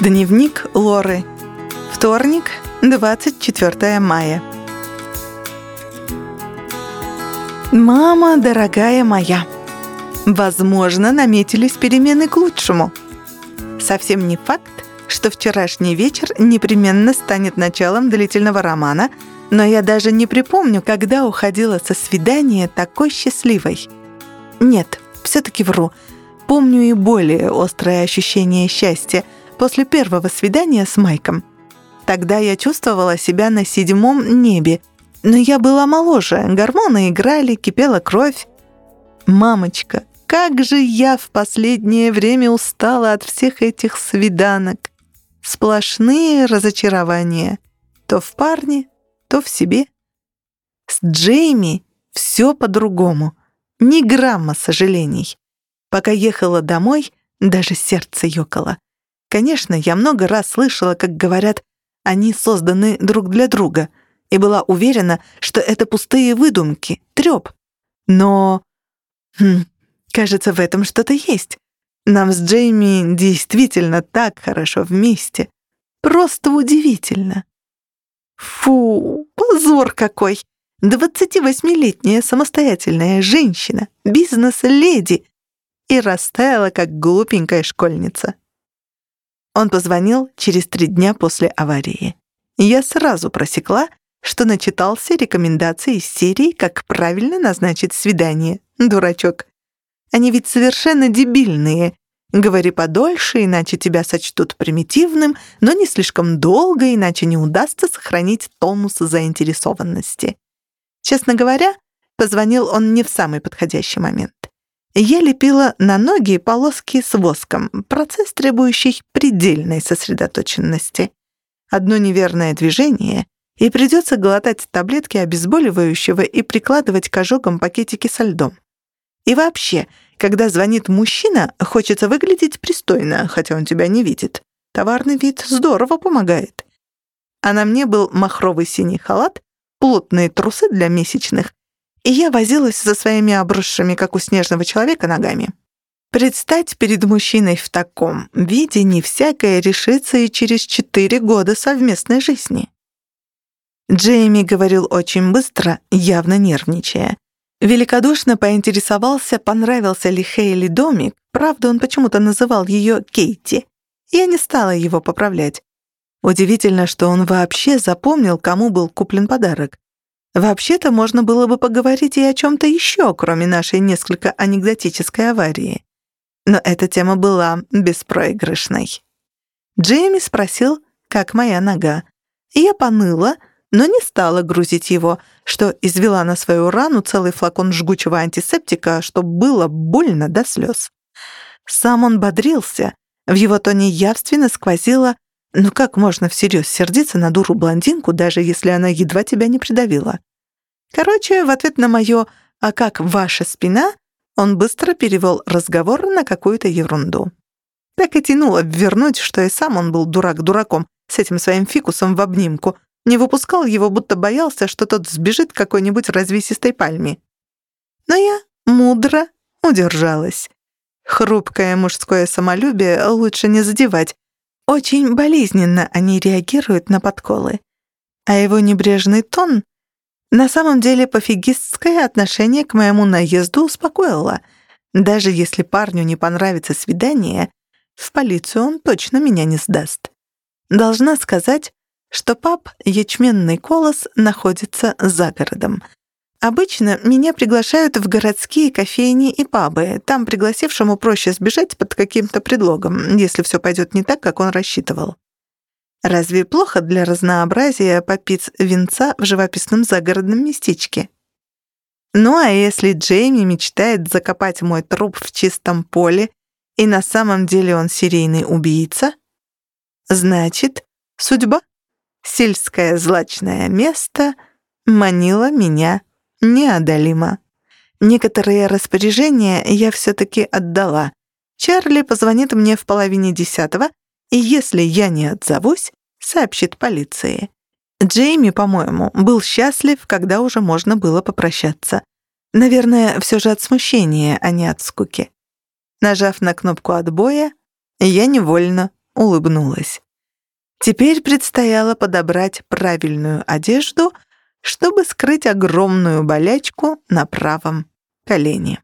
Дневник Лоры. Вторник, 24 мая. «Мама, дорогая моя, возможно, наметились перемены к лучшему. Совсем не факт, что вчерашний вечер непременно станет началом длительного романа, но я даже не припомню, когда уходила со свидания такой счастливой. Нет, все-таки вру. Помню и более острое ощущение счастья — после первого свидания с Майком. Тогда я чувствовала себя на седьмом небе, но я была моложе, гормоны играли, кипела кровь. Мамочка, как же я в последнее время устала от всех этих свиданок. Сплошные разочарования. То в парне, то в себе. С Джейми все по-другому. Ни грамма сожалений. Пока ехала домой, даже сердце ёкало. Конечно, я много раз слышала, как говорят, они созданы друг для друга, и была уверена, что это пустые выдумки, трёп. Но... Хм, кажется, в этом что-то есть. Нам с Джейми действительно так хорошо вместе. Просто удивительно. Фу, позор какой! 28-летняя самостоятельная женщина, бизнес-леди, и растаяла, как глупенькая школьница. Он позвонил через три дня после аварии. Я сразу просекла, что начитался рекомендаций из серии «Как правильно назначить свидание». Дурачок. Они ведь совершенно дебильные. Говори подольше, иначе тебя сочтут примитивным, но не слишком долго, иначе не удастся сохранить тонус заинтересованности. Честно говоря, позвонил он не в самый подходящий момент. Я лепила на ноги полоски с воском, процесс, требующий предельной сосредоточенности. Одно неверное движение, и придется глотать таблетки обезболивающего и прикладывать к ожогам пакетики со льдом. И вообще, когда звонит мужчина, хочется выглядеть пристойно, хотя он тебя не видит. Товарный вид здорово помогает. А на мне был махровый синий халат, плотные трусы для месячных и я возилась за своими обросшими, как у снежного человека, ногами. Предстать перед мужчиной в таком виде не всякое решится и через четыре года совместной жизни. Джейми говорил очень быстро, явно нервничая. Великодушно поинтересовался, понравился ли Хейли домик, правда, он почему-то называл ее Кейти. Я не стала его поправлять. Удивительно, что он вообще запомнил, кому был куплен подарок. Вообще-то можно было бы поговорить и о чем-то еще, кроме нашей несколько анекдотической аварии. Но эта тема была беспроигрышной. Джейми спросил, как моя нога. Я поныла, но не стала грузить его, что извела на свою рану целый флакон жгучего антисептика, чтобы было больно до слез. Сам он бодрился, в его тоне явственно сквозило ну как можно всерьез сердиться на дуру-блондинку, даже если она едва тебя не придавила? Короче, в ответ на мое «А как ваша спина?» он быстро перевел разговор на какую-то ерунду. Так и тянуло вернуть, что и сам он был дурак дураком с этим своим фикусом в обнимку, не выпускал его, будто боялся, что тот сбежит к какой-нибудь развесистой пальме. Но я мудро удержалась. Хрупкое мужское самолюбие лучше не задевать, очень болезненно они реагируют на подколы. А его небрежный тон на самом деле пофигистское отношение к моему наезду успокоило. Даже если парню не понравится свидание, в полицию он точно меня не сдаст. Должна сказать, что пап «Ячменный колос» находится за городом — Обычно меня приглашают в городские кофейни и пабы. Там пригласившему проще сбежать под каким-то предлогом, если все пойдет не так, как он рассчитывал. Разве плохо для разнообразия попить винца в живописном загородном местечке? Ну а если Джейми мечтает закопать мой труп в чистом поле, и на самом деле он серийный убийца? Значит, судьба, сельское злачное место, манила меня неодолимо. Некоторые распоряжения я все-таки отдала. Чарли позвонит мне в половине десятого, и если я не отзовусь, сообщит полиции. Джейми, по-моему, был счастлив, когда уже можно было попрощаться. Наверное, все же от смущения, а не от скуки. Нажав на кнопку отбоя, я невольно улыбнулась. Теперь предстояло подобрать правильную одежду, чтобы скрыть огромную болячку на правом колене.